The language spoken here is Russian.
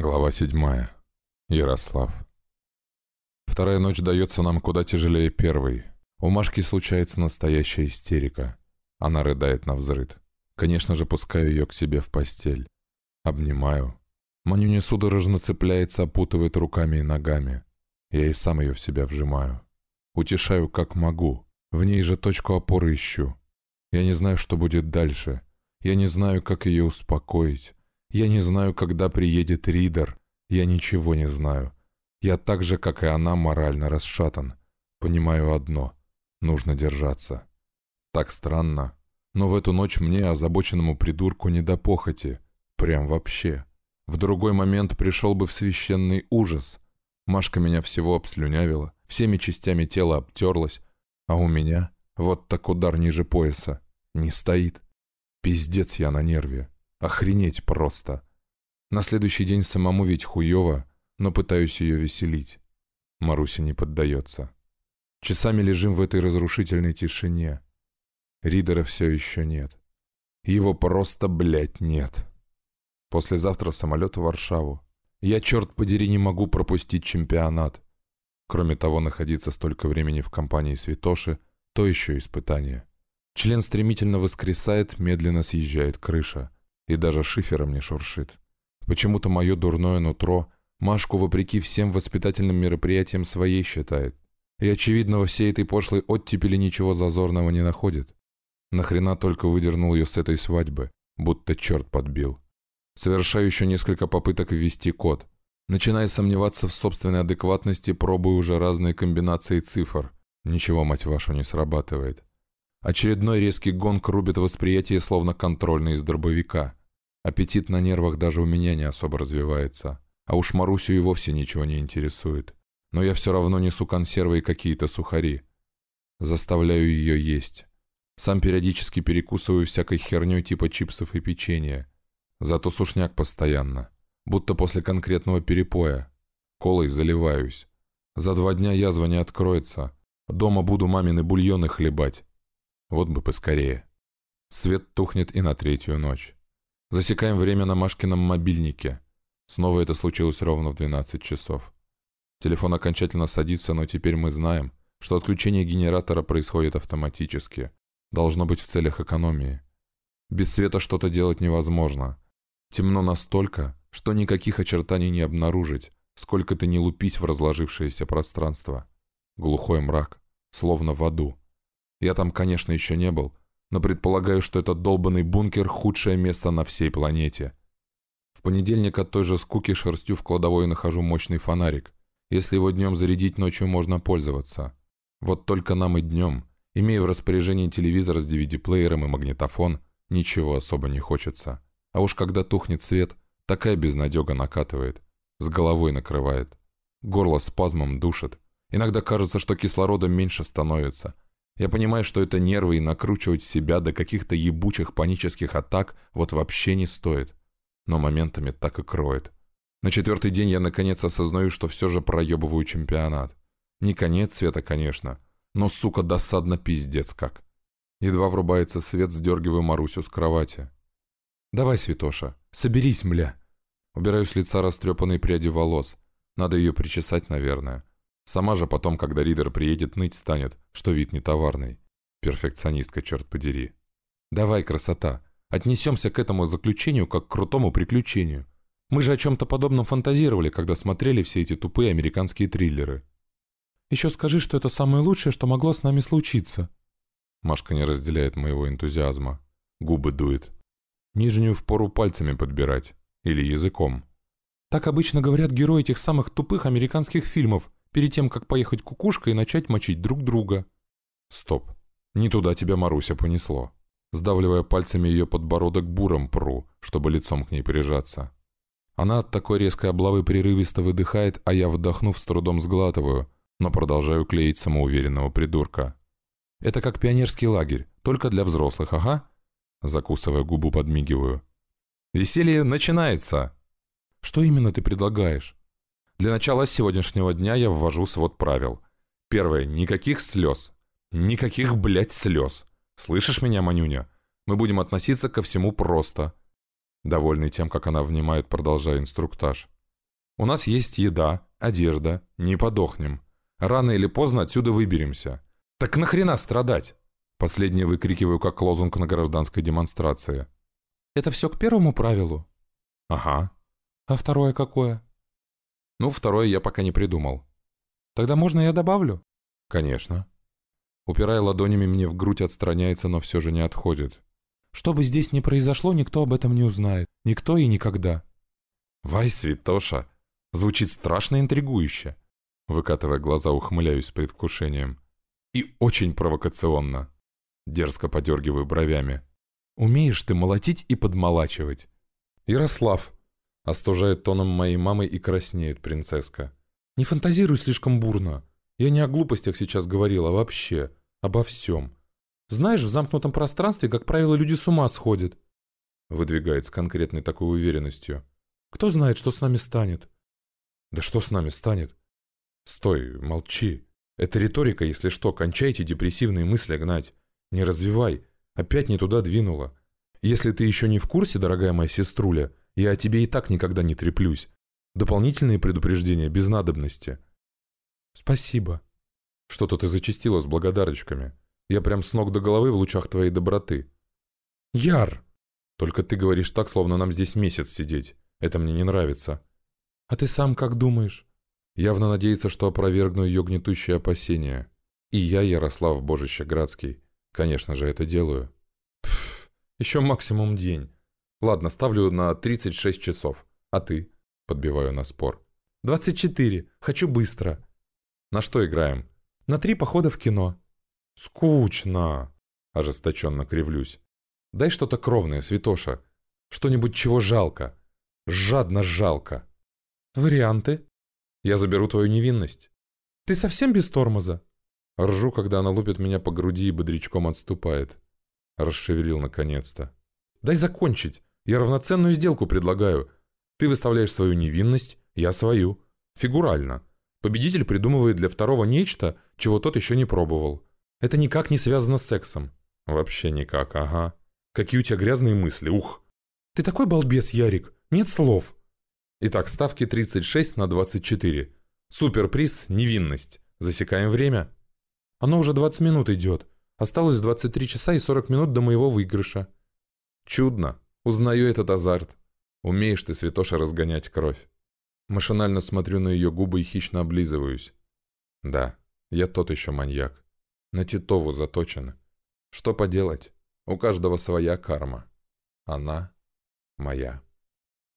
Глава 7. Ярослав. Вторая ночь дается нам куда тяжелее первой. У Машки случается настоящая истерика. Она рыдает на взрыд. Конечно же, пускаю ее к себе в постель. Обнимаю. Манюня судорожно цепляется, опутывает руками и ногами. Я и сам ее в себя вжимаю. Утешаю как могу. В ней же точку опоры ищу. Я не знаю, что будет дальше. Я не знаю, как ее успокоить. Я не знаю, когда приедет Ридер. Я ничего не знаю. Я так же, как и она, морально расшатан. Понимаю одно. Нужно держаться. Так странно. Но в эту ночь мне, озабоченному придурку, не до похоти. Прям вообще. В другой момент пришел бы в священный ужас. Машка меня всего обслюнявила, всеми частями тела обтерлась, а у меня вот так удар ниже пояса. Не стоит. Пиздец я на нерве. Охренеть просто. На следующий день самому ведь хуёво, но пытаюсь ее веселить. Маруся не поддается. Часами лежим в этой разрушительной тишине. Ридера все еще нет. Его просто, блядь, нет. Послезавтра самолет в Варшаву. Я, черт подери, не могу пропустить чемпионат. Кроме того, находиться столько времени в компании Святоши – то еще испытание. Член стремительно воскресает, медленно съезжает крыша и даже шифером не шуршит. Почему-то мое дурное нутро Машку, вопреки всем воспитательным мероприятиям, своей считает. И, очевидно, во всей этой пошлой оттепели ничего зазорного не находит. Нахрена только выдернул ее с этой свадьбы, будто черт подбил. Совершаю еще несколько попыток ввести код. Начиная сомневаться в собственной адекватности, пробую уже разные комбинации цифр. Ничего, мать вашу, не срабатывает. Очередной резкий гонг рубит восприятие, словно контрольный из дробовика. Аппетит на нервах даже у меня не особо развивается. А уж Марусю и вовсе ничего не интересует. Но я все равно несу консервы и какие-то сухари. Заставляю ее есть. Сам периодически перекусываю всякой херней типа чипсов и печенья. Зато сушняк постоянно. Будто после конкретного перепоя. Колой заливаюсь. За два дня язва не откроется. Дома буду мамины бульоны хлебать. Вот бы поскорее. Свет тухнет и на третью ночь. Засекаем время на Машкином мобильнике. Снова это случилось ровно в 12 часов. Телефон окончательно садится, но теперь мы знаем, что отключение генератора происходит автоматически. Должно быть в целях экономии. Без света что-то делать невозможно. Темно настолько, что никаких очертаний не обнаружить, сколько ты не лупись в разложившееся пространство. Глухой мрак, словно в аду. Я там, конечно, еще не был, но предполагаю, что этот долбанный бункер – худшее место на всей планете. В понедельник от той же скуки шерстью в кладовой нахожу мощный фонарик. Если его днем зарядить, ночью можно пользоваться. Вот только нам и днем, имея в распоряжении телевизор с DVD-плеером и магнитофон, ничего особо не хочется. А уж когда тухнет свет, такая безнадега накатывает. С головой накрывает. Горло спазмом душит. Иногда кажется, что кислорода меньше становится – я понимаю, что это нервы и накручивать себя до каких-то ебучих панических атак вот вообще не стоит. Но моментами так и кроет. На четвертый день я наконец осознаю, что все же проебываю чемпионат. Не конец света, конечно, но, сука, досадно пиздец как. Едва врубается свет, сдергиваю Марусю с кровати. «Давай, Святоша, соберись, мля!» Убираю с лица растрепанные пряди волос. Надо ее причесать, наверное. Сама же потом, когда Ридер приедет, ныть станет, что вид не товарный. Перфекционистка, черт подери. Давай, красота, отнесемся к этому заключению как к крутому приключению. Мы же о чем-то подобном фантазировали, когда смотрели все эти тупые американские триллеры. Еще скажи, что это самое лучшее, что могло с нами случиться. Машка не разделяет моего энтузиазма. Губы дует. Нижнюю впору пальцами подбирать. Или языком. Так обычно говорят герои этих самых тупых американских фильмов, перед тем, как поехать кукушкой и начать мочить друг друга. Стоп. Не туда тебя Маруся понесло. Сдавливая пальцами ее подбородок буром пру, чтобы лицом к ней прижаться. Она от такой резкой облавы прерывисто выдыхает, а я, вдохнув, с трудом сглатываю, но продолжаю клеить самоуверенного придурка. Это как пионерский лагерь, только для взрослых, ага? Закусывая губу, подмигиваю. Веселье начинается! Что именно ты предлагаешь? Для начала сегодняшнего дня я ввожу свод правил. Первое. Никаких слез. Никаких, блядь, слез. Слышишь меня, Манюня? Мы будем относиться ко всему просто. Довольный тем, как она внимает, продолжая инструктаж. У нас есть еда, одежда, не подохнем. Рано или поздно отсюда выберемся. Так нахрена страдать? Последнее выкрикиваю как лозунг на гражданской демонстрации. Это все к первому правилу? Ага. А второе какое? Ну, второе я пока не придумал. Тогда можно я добавлю? Конечно. Упирая ладонями мне в грудь, отстраняется, но все же не отходит. Что бы здесь ни произошло, никто об этом не узнает. Никто и никогда. Вай, святоша! Звучит страшно интригующе. Выкатывая глаза, ухмыляюсь с предвкушением. И очень провокационно. Дерзко подергиваю бровями. Умеешь ты молотить и подмолачивать. Ярослав. Остужает тоном моей мамы и краснеет принцесска. Не фантазируй слишком бурно. Я не о глупостях сейчас говорил, а вообще. Обо всем. Знаешь, в замкнутом пространстве, как правило, люди с ума сходят. Выдвигает с конкретной такой уверенностью. Кто знает, что с нами станет? Да что с нами станет? Стой, молчи. Это риторика, если что, кончайте депрессивные мысли гнать. Не развивай. Опять не туда двинула. Если ты еще не в курсе, дорогая моя сеструля, я о тебе и так никогда не треплюсь. Дополнительные предупреждения без надобности. Спасибо. Что-то ты зачастила с благодарочками. Я прям с ног до головы в лучах твоей доброты. Яр! Только ты говоришь так, словно нам здесь месяц сидеть. Это мне не нравится. А ты сам как думаешь? Явно надеется, что опровергну ее гнетущие опасения. И я, Ярослав Божищеградский, конечно же, это делаю. Пф, еще максимум день. Ладно, ставлю на 36 часов. А ты? Подбиваю на спор. 24. Хочу быстро. На что играем? На три похода в кино. Скучно. Ожесточенно кривлюсь. Дай что-то кровное, Святоша. Что-нибудь, чего жалко. Жадно жалко. Варианты? Я заберу твою невинность. Ты совсем без тормоза? Ржу, когда она лупит меня по груди и бодрячком отступает. Расшевелил наконец-то. Дай закончить. Я равноценную сделку предлагаю. Ты выставляешь свою невинность, я свою. Фигурально. Победитель придумывает для второго нечто, чего тот еще не пробовал. Это никак не связано с сексом. Вообще никак, ага. Какие у тебя грязные мысли, ух. Ты такой балбес, Ярик. Нет слов. Итак, ставки 36 на 24. Суперприз – невинность. Засекаем время. Оно уже 20 минут идет. Осталось 23 часа и 40 минут до моего выигрыша. Чудно. Узнаю этот азарт. Умеешь ты, Святоша, разгонять кровь. Машинально смотрю на ее губы и хищно облизываюсь. Да, я тот еще маньяк. На Титову заточен. Что поделать? У каждого своя карма. Она моя.